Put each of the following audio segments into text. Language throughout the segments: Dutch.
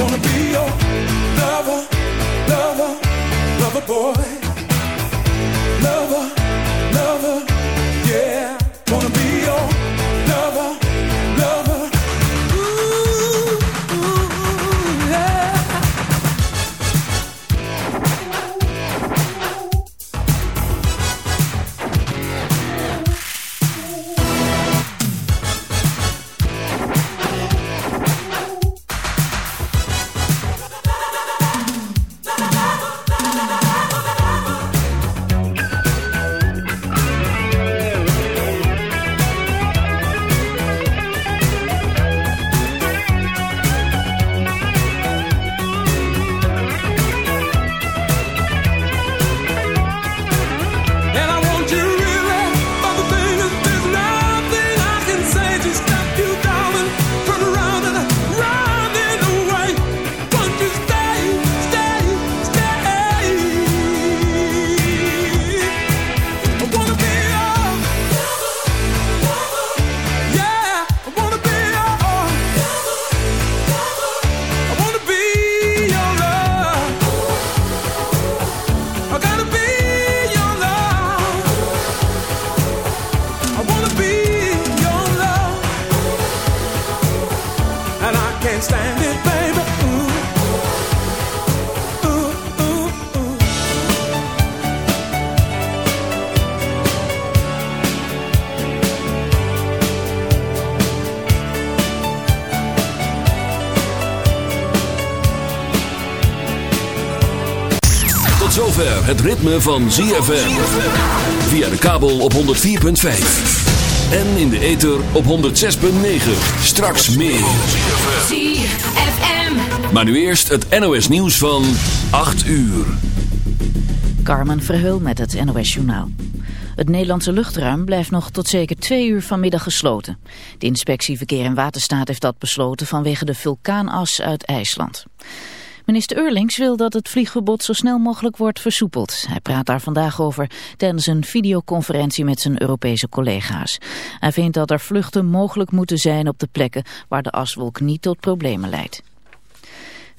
Wanna be your lover, lover, lover boy. Het ritme van ZFM. Via de kabel op 104.5. En in de ether op 106.9. Straks meer. ZFM. Maar nu eerst het NOS nieuws van 8 uur. Carmen Verheul met het NOS Journaal. Het Nederlandse luchtruim blijft nog tot zeker twee uur vanmiddag gesloten. De inspectie Verkeer en Waterstaat heeft dat besloten vanwege de vulkaanas uit IJsland. Minister Eurlings wil dat het vliegverbod zo snel mogelijk wordt versoepeld. Hij praat daar vandaag over tijdens een videoconferentie met zijn Europese collega's. Hij vindt dat er vluchten mogelijk moeten zijn op de plekken waar de aswolk niet tot problemen leidt.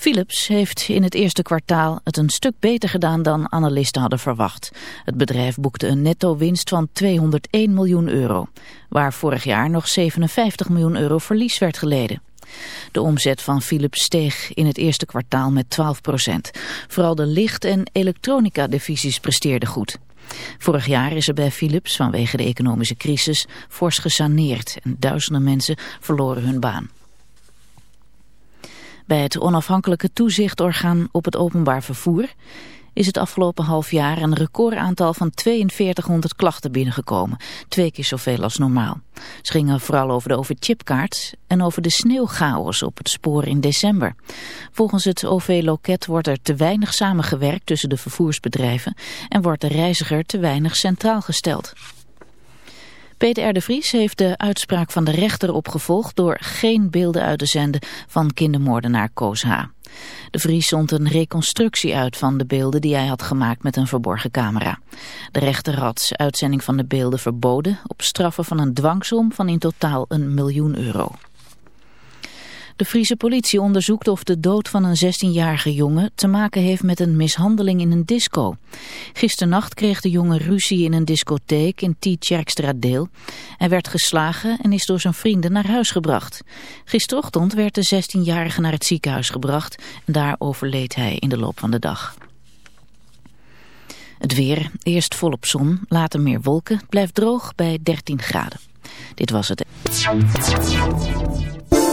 Philips heeft in het eerste kwartaal het een stuk beter gedaan dan analisten hadden verwacht. Het bedrijf boekte een netto winst van 201 miljoen euro, waar vorig jaar nog 57 miljoen euro verlies werd geleden. De omzet van Philips steeg in het eerste kwartaal met 12 procent. Vooral de licht- en elektronica-divisies presteerden goed. Vorig jaar is er bij Philips vanwege de economische crisis fors gesaneerd en duizenden mensen verloren hun baan. Bij het onafhankelijke toezichtorgaan op het openbaar vervoer is het afgelopen half jaar een recordaantal van 4200 klachten binnengekomen. Twee keer zoveel als normaal. Ze gingen vooral over de overchipkaart en over de sneeuwchaos op het spoor in december. Volgens het OV-loket wordt er te weinig samengewerkt tussen de vervoersbedrijven en wordt de reiziger te weinig centraal gesteld. Peter R. de Vries heeft de uitspraak van de rechter opgevolgd door geen beelden uit te zenden van kindermoordenaar Koos H. De Vries zond een reconstructie uit van de beelden die hij had gemaakt met een verborgen camera. De rechter had uitzending van de beelden verboden op straffen van een dwangsom van in totaal een miljoen euro. De Friese politie onderzoekt of de dood van een 16-jarige jongen te maken heeft met een mishandeling in een disco. Gisternacht kreeg de jongen ruzie in een discotheek in Tietjerkstradeel. Hij werd geslagen en is door zijn vrienden naar huis gebracht. Gisterochtend werd de 16-jarige naar het ziekenhuis gebracht en daar overleed hij in de loop van de dag. Het weer, eerst volop zon, later meer wolken, blijft droog bij 13 graden. Dit was het.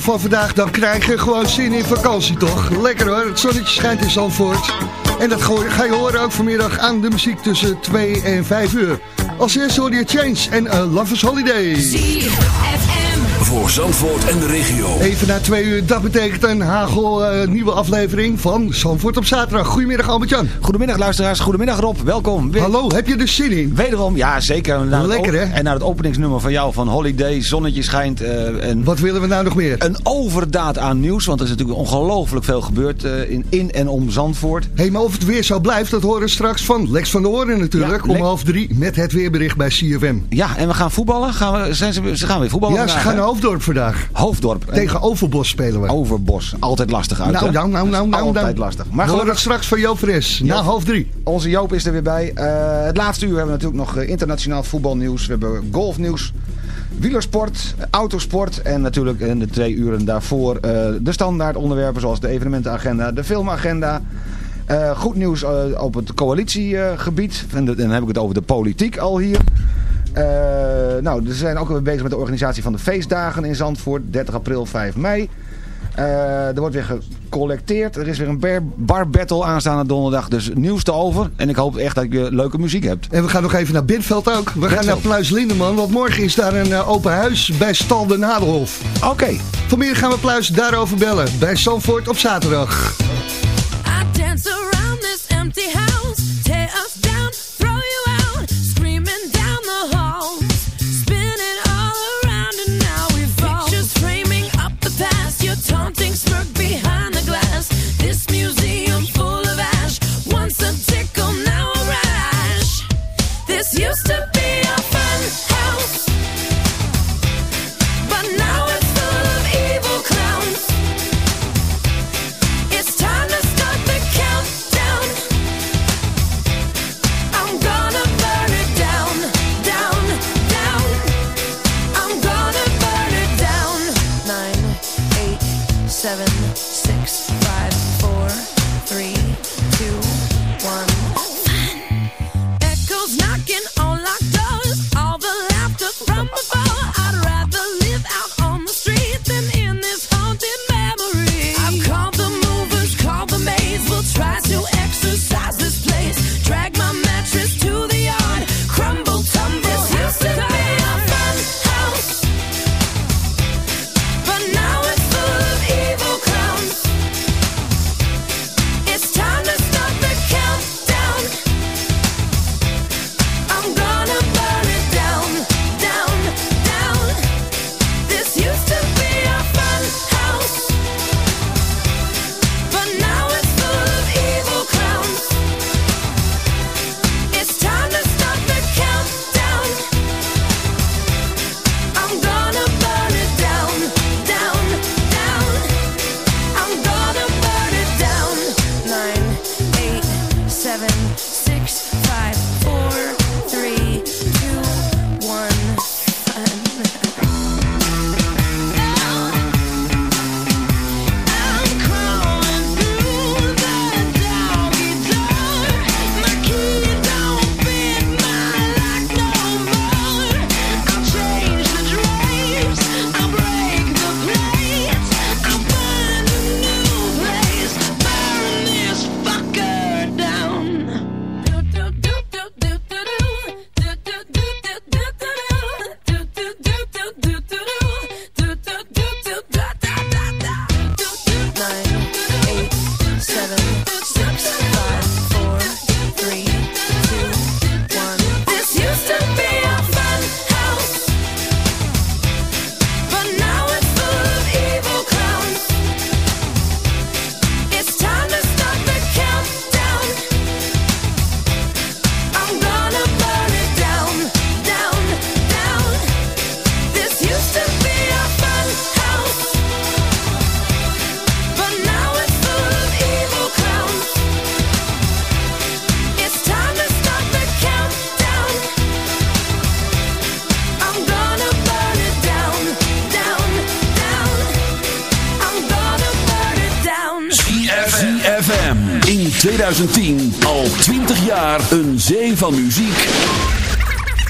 Van vandaag, dan krijg je gewoon zin in vakantie, toch? Lekker hoor, het zonnetje schijnt in Zandvoort. En dat ga je horen ook vanmiddag aan de muziek tussen 2 en 5 uur. Als eerste hoor je Change en A Lover's Holiday. Voor Zandvoort en de regio. Even na twee uur, dat betekent een hagel eh, nieuwe aflevering van Zandvoort op zaterdag. Goedemiddag Albert-Jan. Goedemiddag luisteraars, goedemiddag Rob, welkom. Weer- Hallo, heb je er zin in? Wederom, ja zeker. Lekker, hè? En naar het openingsnummer van jou van Holiday, Zonnetje schijnt. eh, en Wat willen we nou nog meer? een overdaad aan nieuws, want er is natuurlijk ongelooflijk veel gebeurd eh, in, in en om Zandvoort. Hé, hey, maar of het weer zo blijft, dat horen we straks van Lex van der Hoorn natuurlijk. Ja, om half drie met het weerbericht bij CFM. Ja, en we gaan voetballen. Gaan we, zijn ze, ze gaan weer voetballen Ja, ze gaan hè? Hoofddorp vandaag. Hoofddorp. Tegen Overbos spelen we. Overbos. Altijd lastig uit, nou, nou, nou, nou, nou. Altijd nou. lastig. Maar gelukkig, straks van Joop Fres. Na half drie. onze Joop is er weer bij. Eh, het laatste uur hebben we natuurlijk nog eh, internationaal voetbalnieuws. We hebben golfnieuws. Wielersport, autosport en natuurlijk in de twee uren daarvoor eh, de standaard onderwerpen zoals de evenementenagenda, de filmagenda. Goed nieuws op het coalitiegebied. en de- dan heb ik het over de politiek al hier. Eh, nou, we zijn ook weer bezig met de organisatie van de feestdagen in Zandvoort. 30 april, 5 mei. Eh, er wordt weer gecollecteerd. Er is weer een bar, bar battle aanstaande donderdag. Dus nieuws te over. En ik hoop echt dat je leuke muziek hebt. En we gaan nog even naar Bentveld ook. We gaan naar Pluis Lindeman, want morgen is daar een eh, open huis bij Stal de Nadelhof. Oké. Vanmiddag gaan we Pluis daarover bellen bij Zandvoort op zaterdag.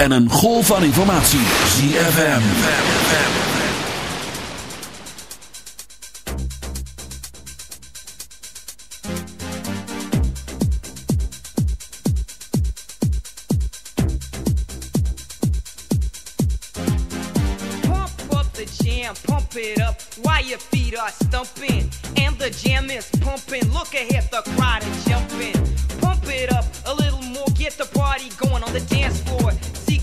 en een golf van informatie. ZFM. Pump up the jam, pump it up your feet are. And the jam is pumping. Look ahead, the crowd is jumping. Pump it up a little more, get the party going on the dance floor.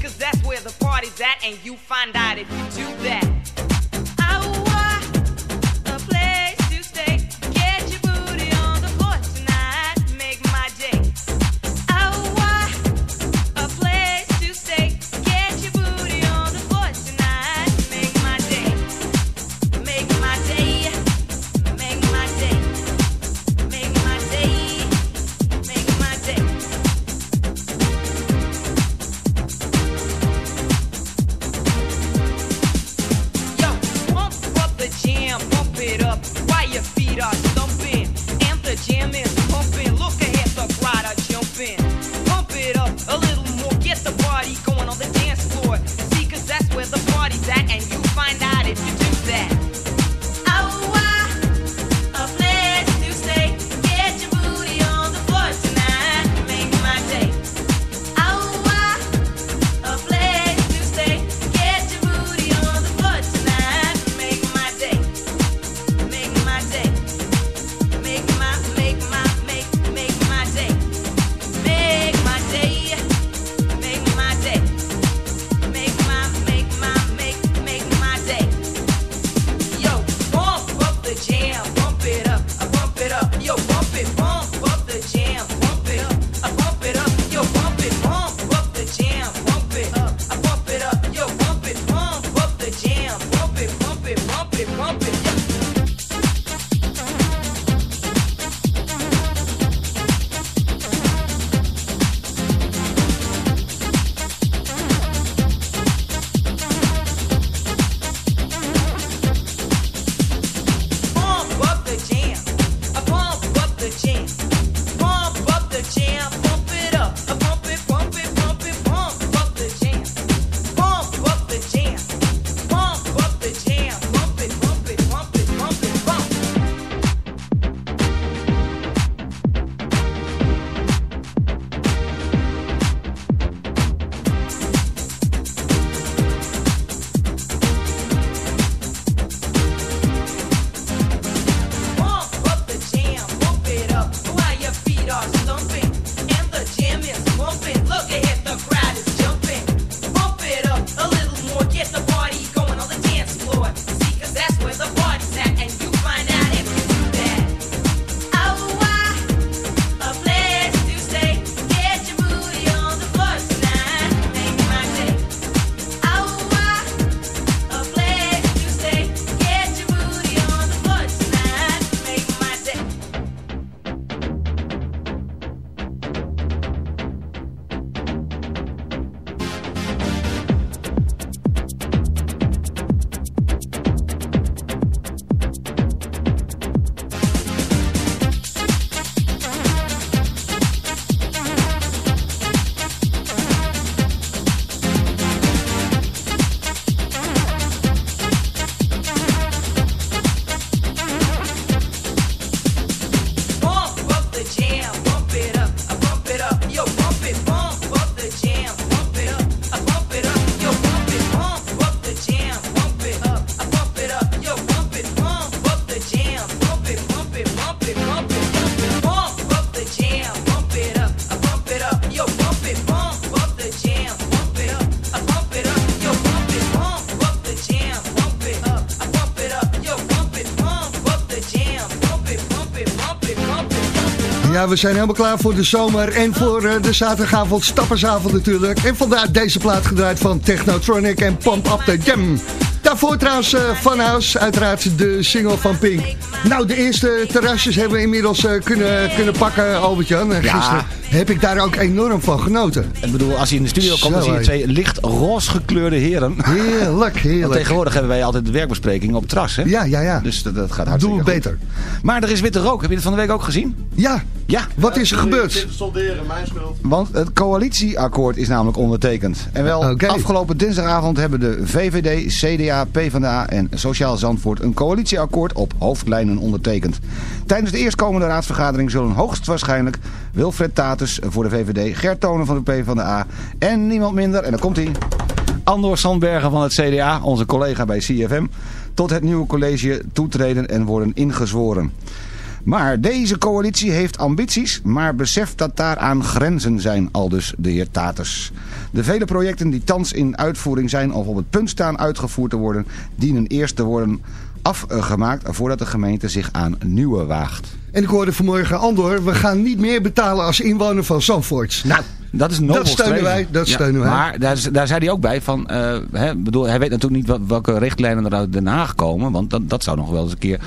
Cause that's where the party's at, and you find out if you do that. We zijn helemaal klaar voor de zomer en voor eh, de zaterdagavond, stappersavond natuurlijk. En vandaar deze plaat gedraaid van Technotronic en Pump Up The Jam. Daarvoor trouwens eh, Van huis, uiteraard de single van Pink. Nou, de eerste terrasjes hebben we inmiddels eh, kunnen, kunnen pakken, Albert-Jan. Gisteren ja. heb ik daar ook enorm van genoten. Ik bedoel, als je in de studio komt, dan zie je twee licht roze gekleurde heren. Heerlijk, heerlijk. Want tegenwoordig hebben wij altijd werkbespreking op het terras, hè? Ja, ja, ja. Dus dat, dat gaat hartstikke Doe beter. Maar er is witte rook, heb je het van de week ook gezien? Ja, ja, wat is er gebeurd? Solderen, mijn schuld. Want het coalitieakkoord is namelijk ondertekend. En wel, afgelopen dinsdagavond hebben de VVD, CDA, PvdA en Sociaal Zandvoort een coalitieakkoord op hoofdlijnen ondertekend. Tijdens de eerstkomende raadsvergadering zullen hoogstwaarschijnlijk Wilfred Tatus voor de VVD, Gert Tonen van de PvdA en niemand minder, en dan komt hij, Andor Sandbergen van het CDA, onze collega bij CFM, tot het nieuwe college toetreden en worden ingezworen. Maar deze coalitie heeft ambities, maar beseft dat daaraan grenzen zijn, aldus de heer Taters. De vele projecten die thans in uitvoering zijn of op het punt staan uitgevoerd te worden, dienen eerst te worden afgemaakt voordat de gemeente zich aan nieuwe waagt. En ik hoorde vanmorgen Andor, we gaan niet meer betalen als inwoner van Zandvoort. Nou, Dat is nobel Dat steunen streven. wij, dat steunen wij. Maar daar, daar zei hij ook bij van, eh, hè, bedoel, hij weet natuurlijk niet wat, welke richtlijnen er uit Den Haag komen. Want dat, dat zou nog wel eens een keer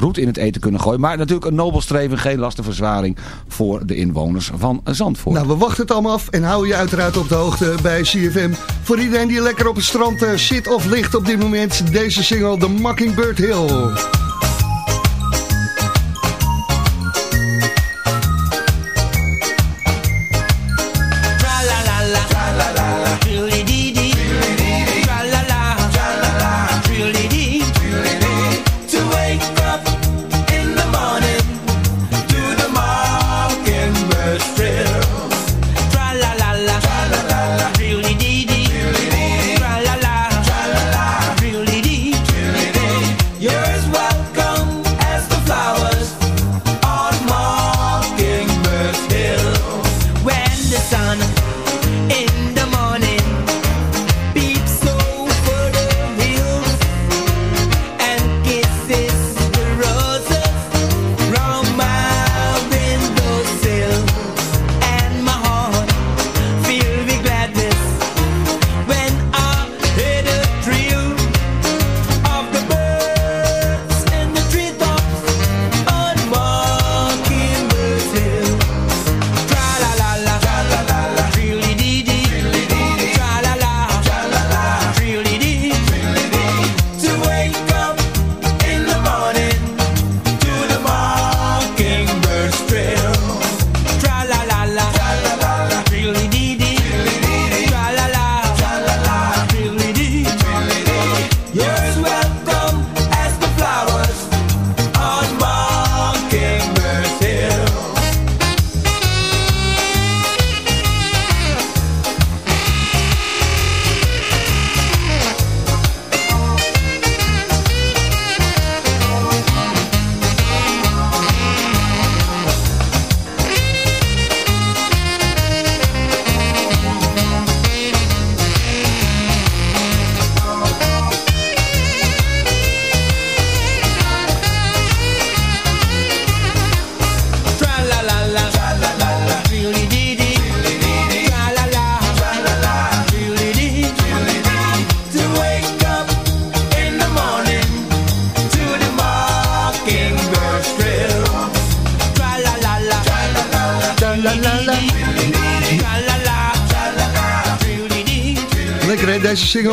roet in het eten kunnen gooien. Maar natuurlijk een nobel streven, geen lastenverzwaring voor de inwoners van Zandvoort. nou, we wachten het allemaal af en houden je uiteraard op de hoogte bij CFM. Voor iedereen die lekker op het strand eh, zit of ligt op dit moment, deze single, The Mockingbird Hill.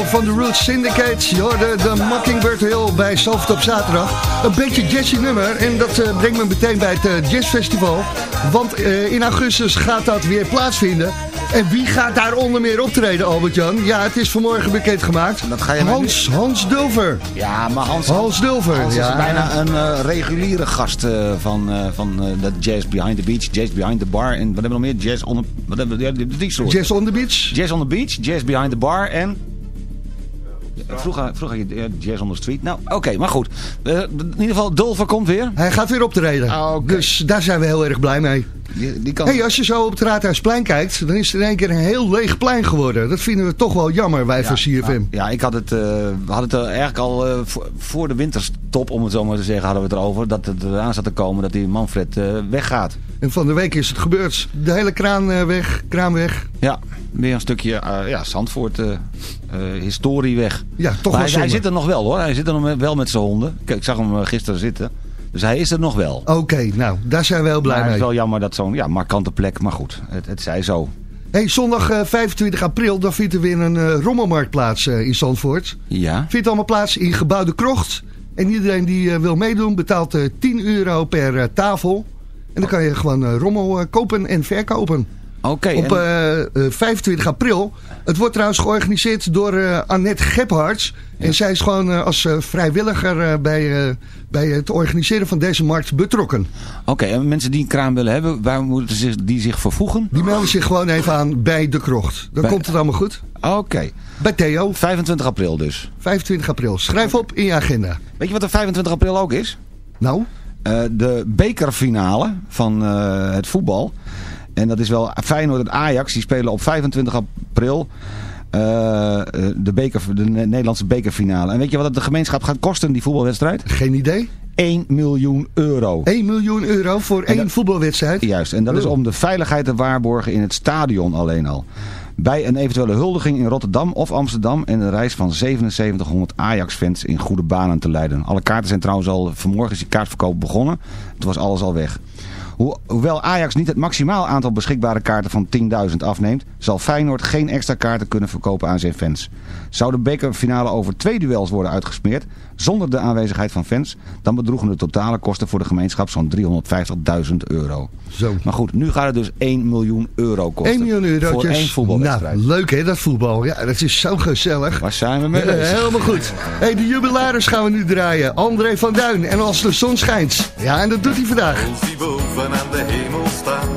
Van The Roots Syndicate. Je hoorde de Mockingbird Hill bij Zalvert op zaterdag. Een beetje jazzy nummer en dat eh, brengt me meteen bij het eh, jazzfestival. Want eh, in augustus gaat dat weer plaatsvinden. En wie gaat daar onder meer optreden, Albert-Jan? Ja, het is vanmorgen bekendgemaakt. Dat ga je Hans, Hans Dulver. Ja, maar Hans, Hans Dulver, Hans ja. is bijna een reguliere gast van, van dat Jazz Behind the Beach, Jazz Behind the Bar en wat hebben we nog meer? Jazz on the, wat hebben we, ja, die, die soort. Jazz on the Beach. Jazz on the Beach, Jazz Behind the Bar en... Vroeger, vroeger had je Jazz on the Street. Nou, oké, maar goed. Eh, in ieder geval, Dulver komt weer. Hij gaat weer optreden. Ah, oké. Dus daar zijn we heel erg blij mee. Die, die kan... Hey, als je zo op het Raadhuisplein kijkt, dan is het in één keer een heel leeg plein geworden. Dat vinden we toch wel jammer, wij van CFM. Ja, ja, ik had het, eh, we hadden het er eigenlijk al eh, voor, voor de winterstop, om het zo maar te zeggen, hadden we het erover. Dat het eraan zat te komen dat die Manfred eh, weggaat. En van de week is het gebeurd. De hele kraan eh, weg, kraan weg. Ja, weer een stukje eh, ja, Zandvoort eh, historie weg. Ja, toch maar wel hij, zit er nog wel hoor. Hij zit er nog wel met zijn honden. Kijk, ik zag hem gisteren zitten. Dus hij is er nog wel. Oké, nou, daar zijn we heel blij maar het is mee. wel jammer dat zo'n ja, markante plek. Maar goed, het, het zij zo. Hey, zondag eh, 25 april, dan vindt er weer een eh, rommelmarkt plaats in Zandvoort. Ja. Vindt allemaal plaats in Gebouw de Krocht. En iedereen die wil meedoen betaalt eh 10 euro per tafel. En dan kan je gewoon rommel kopen en verkopen. Oké. Op en- eh, eh, 25 april. Het wordt trouwens georganiseerd door eh, Annette Gebhards. En zij is gewoon eh, als eh, vrijwilliger eh, bij, eh, bij het organiseren van deze markt betrokken. Oké, en mensen die een kraan willen hebben, waar moeten zich, die zich vervoegen? Die melden zich gewoon even aan bij de krocht. Dan Bij- komt het allemaal goed. Oké. Bij Theo. 25 april dus. 25 april. Schrijf op in je agenda. Weet je wat er 25 april ook is? Nou? Uh, de bekerfinale van uh, het voetbal. En dat is wel Feyenoord en Ajax. Die spelen op 25 april uh, de, beker, de Nederlandse bekerfinale. En weet je wat het de gemeenschap gaat kosten, die voetbalwedstrijd? Geen idee. 1 miljoen euro. 1 miljoen euro voor één dat, voetbalwedstrijd? Juist, en dat is om de veiligheid te waarborgen in het stadion alleen al. Bij een eventuele huldiging in Rotterdam of Amsterdam en een reis van 7700 Ajax-fans in goede banen te leiden. Alle kaarten zijn trouwens al, vanmorgen is die kaartverkoop begonnen. Het was alles al weg. Ho hoewel Ajax niet het maximaal aantal beschikbare kaarten van 10.000 afneemt, zal Feyenoord geen extra kaarten kunnen verkopen aan zijn fans. Zou de bekerfinale over twee duels worden uitgesmeerd, zonder de aanwezigheid van fans, dan bedroegen de totale kosten voor de gemeenschap zo'n 350.000 euro. Zo. Maar goed, nu gaat het dus 1 miljoen euro kosten. 1 miljoen euro voor één voetbalwedstrijd. Nou, leuk hè, dat voetbal. Ja, dat is zo gezellig. Waar zijn we mee bezig? Helemaal goed. Hey, de jubilaris gaan we nu draaien. André van Duin. En als de zon schijnt. Ja, en dat doet hij vandaag. Als boven aan de hemel staat,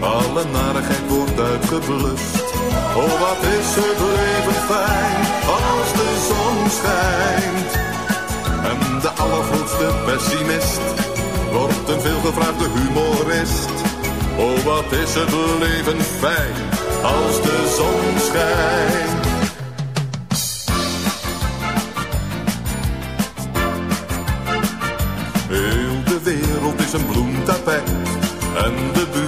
alle narigheid wordt uitgeblust. Oh, wat is het leven fijn als de zon schijnt. En de allergrootste pessimist wordt een veelgevraagde humorist. Oh, wat is het leven fijn als de zon schijnt. Heel de wereld is een bloemtapijt en de buurvrouw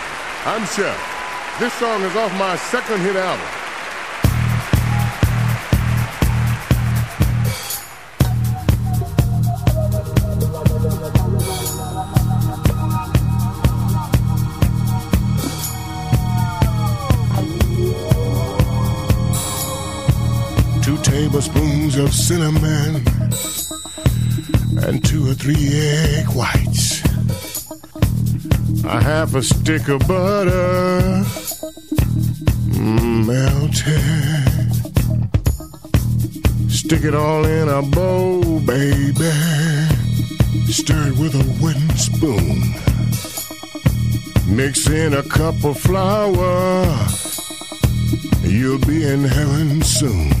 I'm Chef. This song is off my second hit album. Two tablespoons of cinnamon and two or three egg whites a half a stick of butter mm, melted. Stick it all in a bowl, baby. Stir it with a wooden spoon. Mix in a cup of flour. You'll be in heaven soon.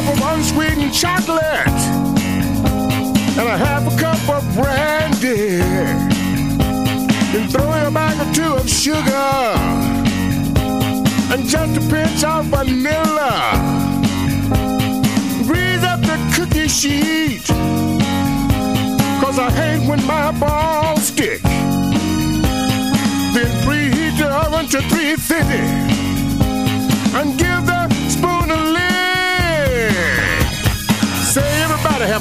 Cup of unsweetened chocolate. and a half a cup of brandy. Then throw in a bag or two of sugar. And just a pinch of vanilla. Grease up the cookie sheet. Cause I hate when my balls stick.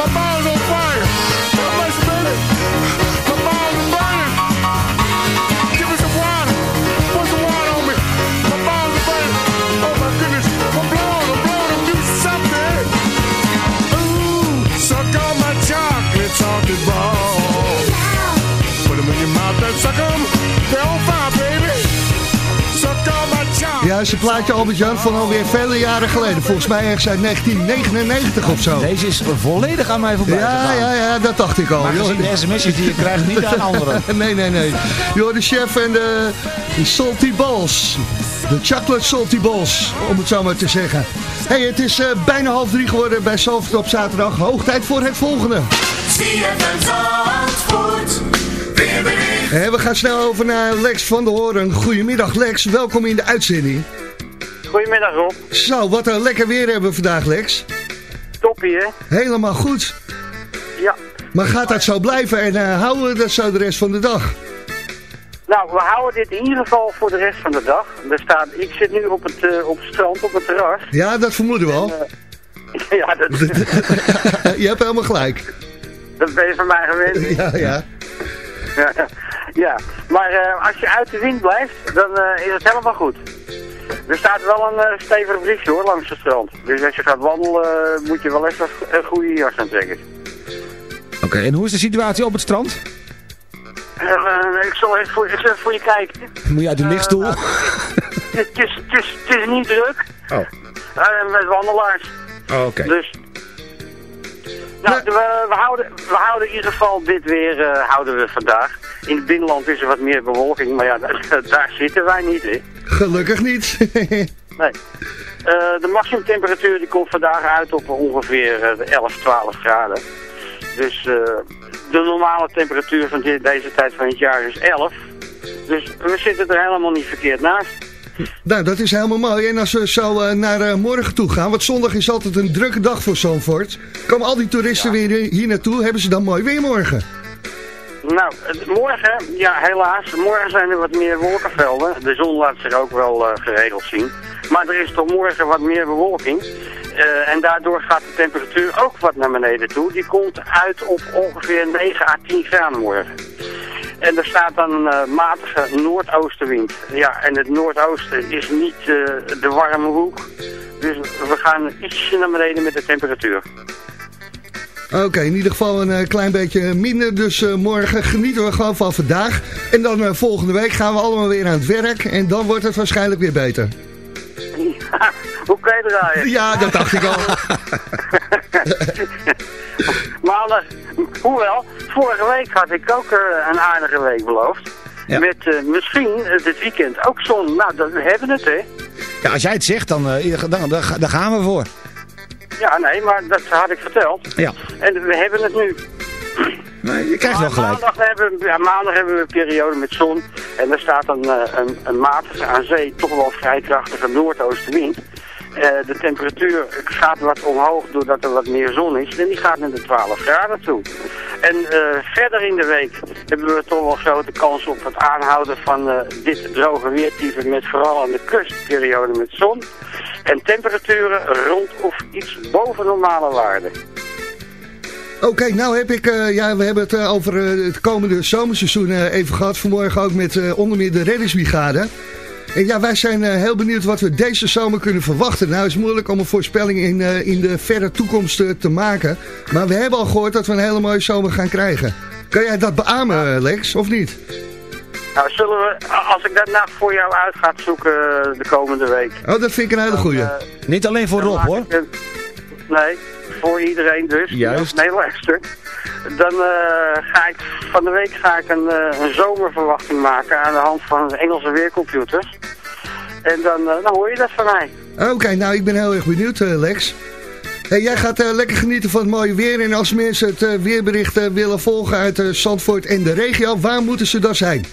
My balls on fire! Een plaatje Albert-Jan van alweer vele jaren geleden. Volgens mij ergens uit 1999 of zo. Deze is volledig aan mij voorbij Ja, gegaan. ja, ja, dat dacht ik al. Maar de sms'jes die je krijgt, niet aan anderen. nee, nee, nee. Joh, de chef en de, de salty balls. De chocolate salty balls, om het zo maar te zeggen. hey, het is eh, bijna half drie geworden bij Salford op zaterdag. Hoog tijd voor het volgende. Weerbericht. Hey, we gaan snel over naar Lex van der Hoorn. Goedemiddag Lex, welkom in de uitzending. Goedemiddag Rob. Zo, wat een lekker weer hebben we vandaag Lex. Toppie hè? Helemaal goed. Ja. Maar gaat dat zo blijven en eh, houden we dat zo de rest van de dag? Nou, we houden dit in ieder geval voor de rest van de dag. Er staat, ik zit nu op het, eh, op het strand, op het terras. Ja, dat vermoeden we al. ja, dat, je hebt helemaal gelijk. dat ben je van mij gewend. Ja, ja. Ja, ja. maar eh, als je uit de wind blijft, dan eh, is het helemaal goed. Er staat wel een uh, stevig briefje hoor, langs het strand. Dus als je gaat wandelen, eh, moet je wel even een goede jas aantrekken. Oké, en hoe is de situatie op het strand? Eh, ik zal even voor, even voor je kijken. Moet je uit de lichtstoel? Het is, het, is, het, is, het is niet druk. Oh. Eh, met wandelaars. Oh, oké. Dus, nou, we, we, houden, we houden in ieder geval dit weer eh, houden we vandaag. In het binnenland is er wat meer bewolking, maar ja, daar, daar zitten wij niet in. Gelukkig niet. Nee. Eh, de maximumtemperatuur die komt vandaag uit op ongeveer de 11, 12 graden. Dus eh, de normale temperatuur van deze tijd van het jaar is 11. Dus we zitten er helemaal niet verkeerd naast. Nou, dat is helemaal mooi. En als we zo eh, naar eh, morgen toe gaan, want zondag is altijd een drukke dag voor Zandvoort. Komen al die toeristen weer hier naartoe, hebben ze dan mooi weer morgen? Nou, morgen, ja helaas, morgen zijn er wat meer wolkenvelden. De zon laat zich ook wel eh, geregeld zien. Maar er is toch morgen wat meer bewolking. Eh, en daardoor gaat de temperatuur ook wat naar beneden toe. Die komt uit op ongeveer 9 à 10 graden morgen. En er staat dan een eh, matige noordoostenwind. Ja, en het noordoosten is niet eh, de warme hoek. Dus we gaan ietsje naar beneden met de temperatuur. Oké, in ieder geval een eh, klein beetje minder. Dus morgen genieten we gewoon van vandaag. En dan volgende week gaan we allemaal weer aan het werk. En dan wordt het waarschijnlijk weer beter. Hoe kan je draaien? Ja, dat dacht ik al. Maar eh, hoewel, vorige week had ik ook eh, een aardige week beloofd. Met eh, misschien dit weekend ook zon. Nou, dat, we hebben het, hè. Ja, als jij het zegt, dan, dan, dan, dan gaan we voor. Ja, nee, maar dat had ik verteld. Ja. En we hebben het nu. Nee, je krijgt wel gelijk. Maandag hebben, we- ja, maandag hebben we een periode met zon. En er staat een, eh, een, een matige aan zee, toch wel vrij krachtige noordoostenwind. Eh, de temperatuur gaat wat omhoog doordat er wat meer zon is. En die gaat naar de 12 graden toe. En eh, verder in de week hebben we toch wel grote kans op het aanhouden van dit droge weertype. Met vooral aan de kust periode met zon. En temperaturen rond of iets boven normale waarden. Oké, nou heb ik, eh, ja, we hebben het eh, over eh, het komende zomerseizoen eh, even gehad. Vanmorgen ook met eh, onder meer de reddingsbrigade. En ja, wij zijn heel benieuwd wat we deze zomer kunnen verwachten. Nou, het is moeilijk om een voorspelling in, eh, in de verre toekomst te maken. Maar we hebben al gehoord dat we een hele mooie zomer gaan krijgen. Kan jij dat beamen, Lex, of niet? Nou, zullen we, als ik dat nou voor jou uit ga zoeken de komende week. Oh, dat vind ik een hele goeie. Niet alleen voor Rob, hoor. Nee, voor iedereen dus. Juist. Nee, luister. Dan eh, ga ik van de week ga ik een, eh, een zomerverwachting maken aan de hand van Engelse weercomputers. En dan, eh, dan hoor je dat van mij. Oké, nou ik ben heel erg benieuwd, Lex. Hey, jij gaat lekker genieten van het mooie weer. En als mensen het eh, weerbericht willen volgen uit Zandvoort en de regio, waar moeten ze dan zijn?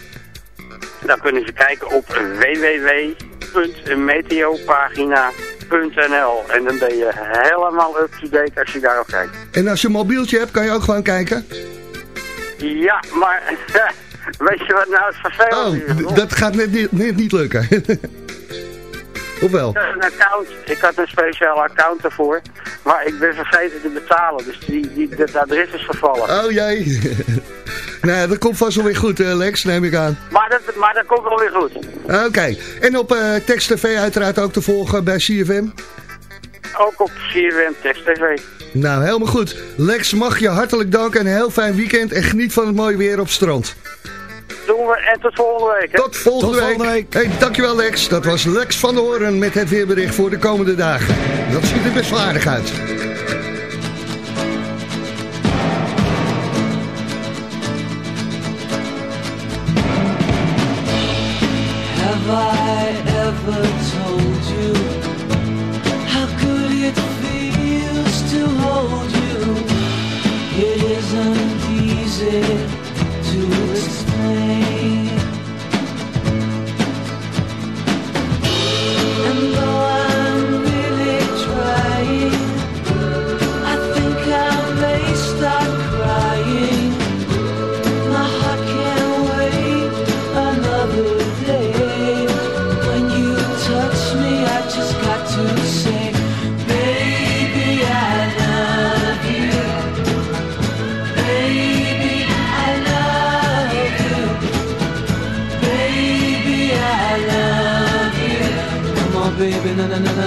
Dan kunnen ze kijken op www.meteopagina.nl En dan ben je helemaal up-to-date als je daarop kijkt. En als je een mobieltje hebt, kan je ook gewoon kijken? Ja, maar weet je wat nou het vervelende is? Oh, d- dat gaat net niet, net niet lukken. of wel? Ik had een account, ik had een speciaal account ervoor, maar ik ben vergeten te betalen, dus die, die, dat adres is vervallen. Oh jee. nou, dat komt vast wel weer goed, eh, Lex, neem ik aan. Maar, dat, maar dat komt wel weer goed. Oké. En op eh Text TV uiteraard ook te volgen bij CFM? Ook op CRM Text TV. Nou, helemaal goed. Lex, mag je hartelijk danken. Een heel fijn weekend en geniet van het mooie weer op het strand. Doen we en tot volgende week. Hè? Tot volgende week. Hey, dankjewel Lex. Dat was Lex van der Hoorn met het weerbericht voor de komende dagen. Dat ziet er best wel aardig uit. I ever told you how good it feels to hold you? It isn't easy na na na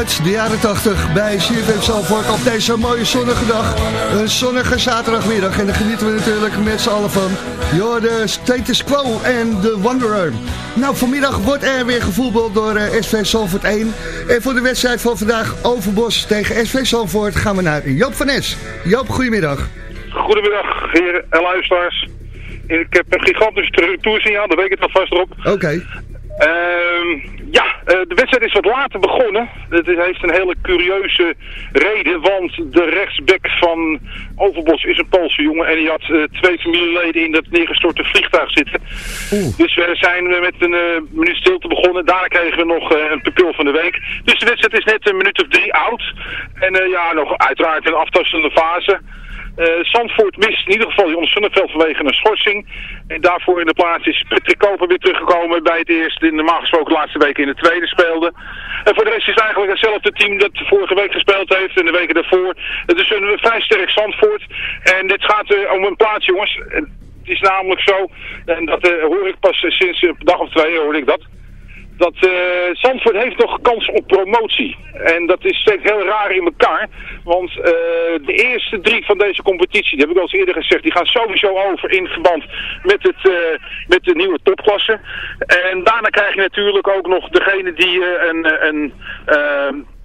Uit de jaren 80 bij CFM Zalvoort op deze mooie zonnige dag. Een zonnige zaterdagmiddag en daar genieten we natuurlijk met z'n allen van. Joh, de Status Quo en de Wanderer. Nou, vanmiddag wordt er weer gevoetbald door eh, SV Zalvoort 1. En voor de wedstrijd van vandaag Overbos tegen SV Zalvoort gaan we naar Joop van Es. Joop, goedemiddag. Goedemiddag, heren en luisteraars. Ik heb een gigantisch toersignaal, daar weet ik het alvast op. Oké. Ja, eh, de wedstrijd is wat later begonnen. Het heeft een hele curieuze reden, want de rechtsback van Overbos is een Poolse jongen en die had eh, twee familieleden in dat neergestorte vliegtuig zitten. Dus we zijn met een eh, minuut stilte begonnen. Daarna kregen we nog een pupil van de week. Dus de wedstrijd is net een minuut of drie oud. En ja, nog uiteraard een aftastende fase. Eh Zandvoort mist in ieder geval Jon Sonneveld vanwege een schorsing. En daarvoor in de plaats is Patrick Koper weer teruggekomen bij het eerste. In normaal gesproken laatste week in de tweede speelde. En voor de rest is het eigenlijk hetzelfde team dat vorige week gespeeld heeft en de weken daarvoor. Het is een vrij sterk Zandvoort. En dit gaat eh, om een plaats jongens. Het is namelijk zo, en dat eh, hoor ik pas sinds een dag of twee hoor ik dat dat eh, Zandvoort heeft nog kans op promotie. En dat is steeds heel raar in elkaar. Want eh, de eerste drie van deze competitie, die heb ik al eens eerder gezegd, die gaan sowieso over in verband met, het, eh, met de nieuwe topklasse. En daarna krijg je natuurlijk ook nog degene die een, een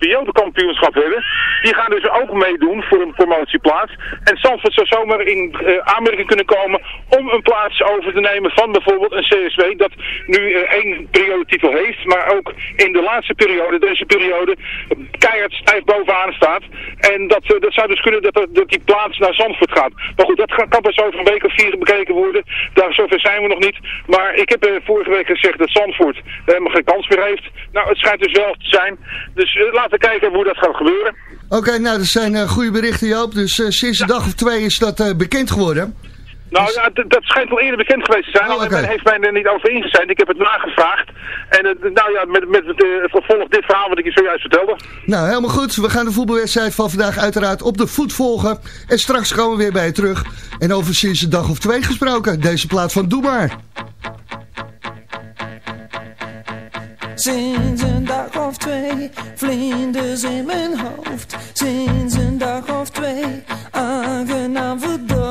periodekampioenschap hebben. Die gaan dus ook meedoen voor een promotieplaats. En Zandvoort zou zomaar in eh, aanmerking kunnen komen om een plaats over te nemen van bijvoorbeeld een CSW dat nu eh, één periodetitel heeft, maar ook in de laatste periode, deze periode, keihard stijf bovenaan staat. En dat, eh, dat zou dus kunnen dat, dat die plaats naar Zandvoort gaat. Maar goed, dat kan pas over een week of vier bekeken worden. Daar zover zijn we nog niet. Maar ik heb vorige week gezegd dat Zandvoort helemaal geen kans meer heeft. Nou, het schijnt dus wel te zijn. Dus laten kijken hoe dat gaat gebeuren. Oké, nou dat zijn eh, goede berichten Joop. Dus uh, sinds een dag of twee is dat eh, bekend geworden. Nou dus- ja, dat schijnt al eerder bekend geweest te zijn. Oh. Men heeft mij er niet over ingezet. Ik heb het nagevraagd. En nou ja, met, met het, vervolg dit verhaal wat ik je zojuist vertelde. Nou, helemaal goed. We gaan de voetbalwedstrijd van vandaag uiteraard op de voet volgen. En straks komen we weer bij je terug. En over sinds een dag of twee gesproken. Deze plaats van Doe maar of twee. Vlinders in mijn hoofd, sinds een dag of twee. Aangenaam verdoofd.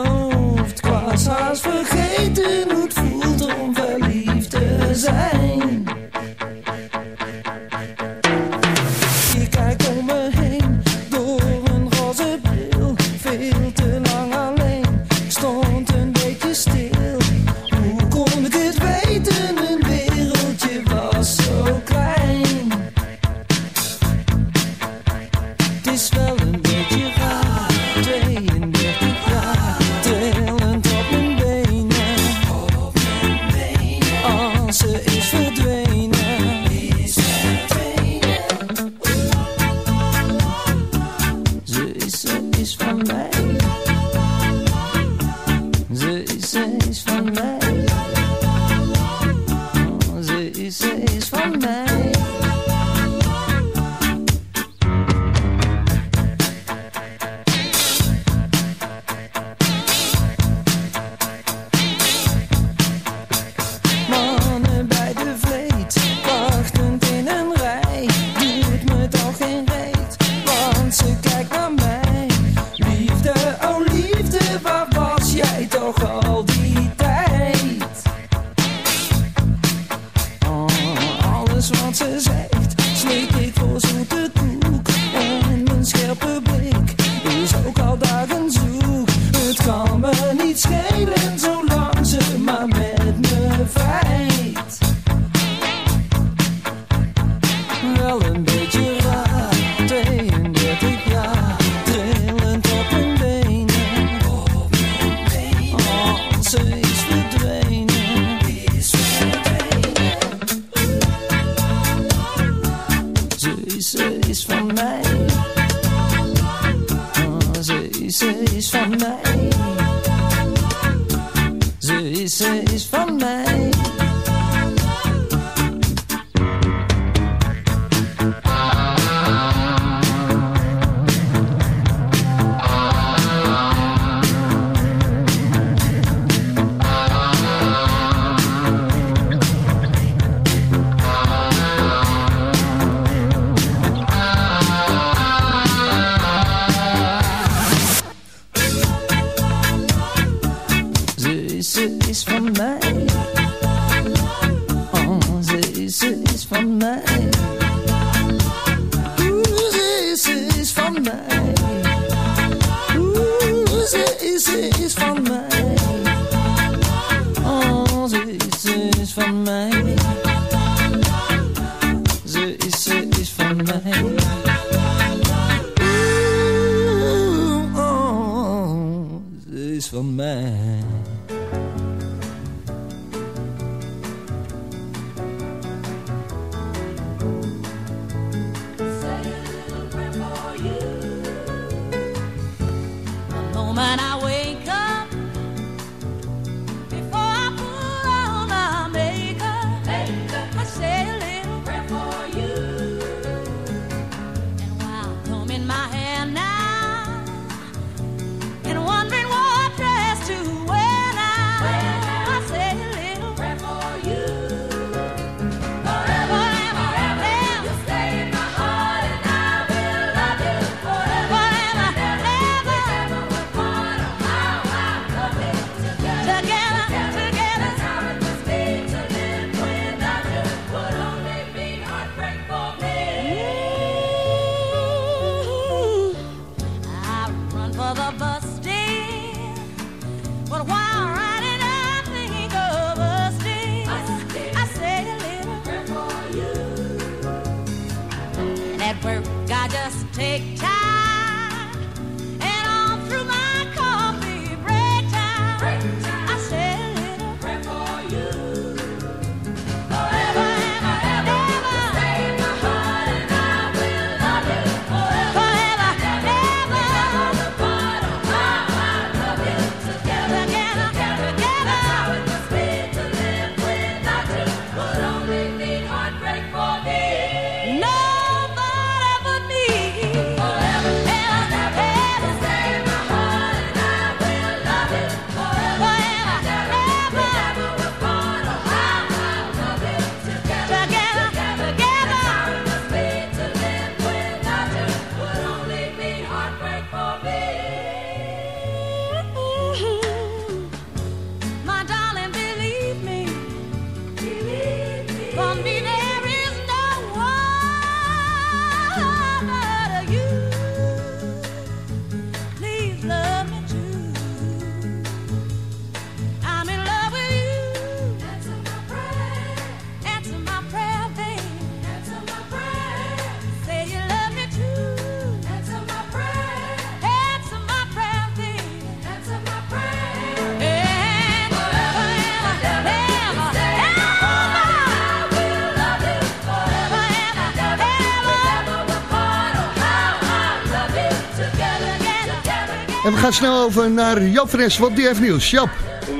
Snel over naar Jap van Es, want die heeft nieuws. Jap.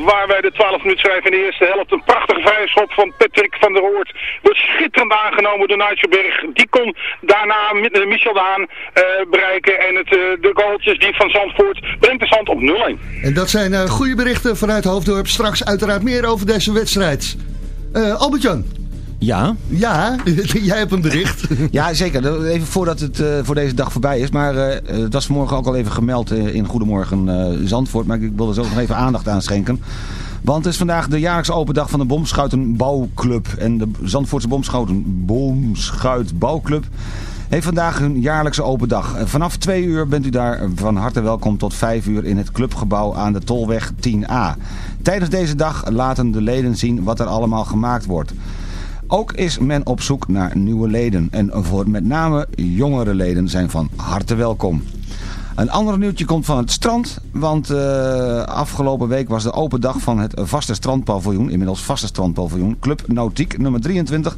Waar wij de 12 minuten schrijven in de eerste helft. Een prachtige vrije schop van Patrick van der Hoort. Wordt schitterend aangenomen door Nigel Berg. Die kon daarna met eh, Michel Daan eh, bereiken. En het, eh, de goaltjes die van Zandvoort brengt de Zand op 0-1. En dat zijn goede berichten vanuit Hoofddorp. Straks uiteraard meer over deze wedstrijd. Albert-Jan. Ja? Ja, jij hebt een bericht. Ja, zeker. Even voordat het eh, voor deze dag voorbij is. Maar eh, het was vanmorgen ook al even gemeld eh, in Goedemorgen Zandvoort. Maar ik wil er zo nog even aandacht aan schenken. Want het is vandaag de jaarlijkse open dag van de Bomschuitenbouwclub. En de Zandvoortse Bomschuiten, Bomschuitbouwclub heeft vandaag hun jaarlijkse open dag. Vanaf 2 uur bent u daar van harte welkom tot 5 uur in het clubgebouw aan de Tolweg 10A. Tijdens deze dag laten de leden zien wat er allemaal gemaakt wordt. Ook is men op zoek naar nieuwe leden. En voor met name jongere leden zijn van harte welkom. Een ander nieuwtje komt van het strand. Want uh, afgelopen week was de open dag van het vaste strandpaviljoen. Inmiddels vaste strandpaviljoen. Club Nautiek nummer 23.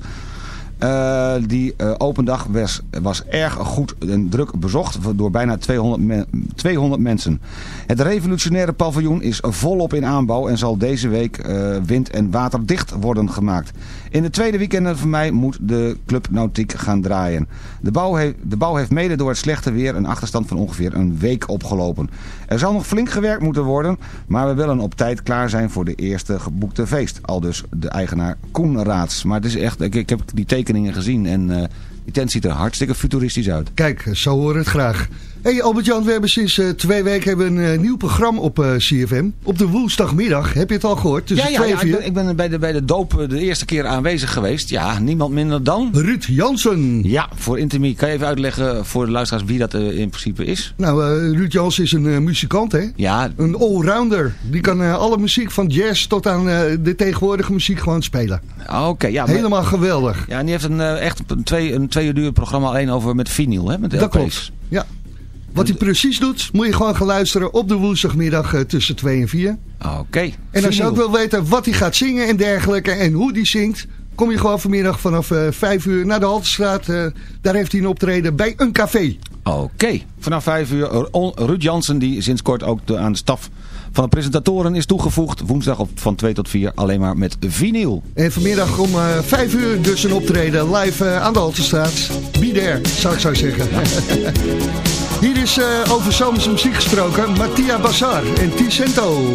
Uh, die uh, open dag was, was erg goed en druk bezocht door bijna 200, me 200 mensen. Het revolutionaire paviljoen is volop in aanbouw en zal deze week uh, wind- en waterdicht worden gemaakt. In de tweede weekenden van mei moet de Club Nautiek gaan draaien. De bouw, heeft, de bouw heeft mede door het slechte weer een achterstand van ongeveer een week opgelopen. Er zal nog flink gewerkt moeten worden, maar we willen op tijd klaar zijn voor de eerste geboekte feest. Al dus de eigenaar Koen Raads. Maar het is echt, ik, ik heb die tekeningen gezien. En uh, die tent ziet er hartstikke futuristisch uit. Kijk, zo horen het graag. Hey Albert-Jan, we hebben sinds uh, twee weken hebben een uh, nieuw programma op uh, CFM. Op de woensdagmiddag, heb je het al gehoord? Ja, ja, ja ik, ben, ik ben bij de, bij de doop de eerste keer aanwezig geweest. Ja, niemand minder dan... Ruud Jansen. Ja, voor Intimie. Kan je even uitleggen voor de luisteraars wie dat in principe is? Nou, Ruud Jansen is een muzikant, hè? Ja. Een allrounder. Die kan alle muziek van jazz tot aan de tegenwoordige muziek gewoon spelen. Oké, okay, ja. Helemaal geweldig. Ja, en die heeft een, echt een twee, een twee uur duur programma alleen over met vinyl, hè? Met dat klopt, ja. Wat hij precies doet, moet je gewoon gaan luisteren op de woensdagmiddag uh, tussen 2 en 4. Oké. Okay. En als je ook wil weten wat hij gaat zingen en dergelijke en hoe hij zingt... kom je gewoon vanmiddag vanaf uh, 5 uur naar de Haltestraat. Uh, daar heeft hij een optreden bij een café. Oké. Okay. Vanaf 5 uur Ruud Jansen, die sinds kort ook aan de staf van presentatoren is toegevoegd. Woensdag van 2 tot 4 alleen maar met vinyl. En vanmiddag om uh, 5 uur dus een optreden live uh, aan de Haltestraat. Be zou ik zo zeggen. Hier is uh, over zomerse muziek gesproken. Mattia Bassar en Ticento.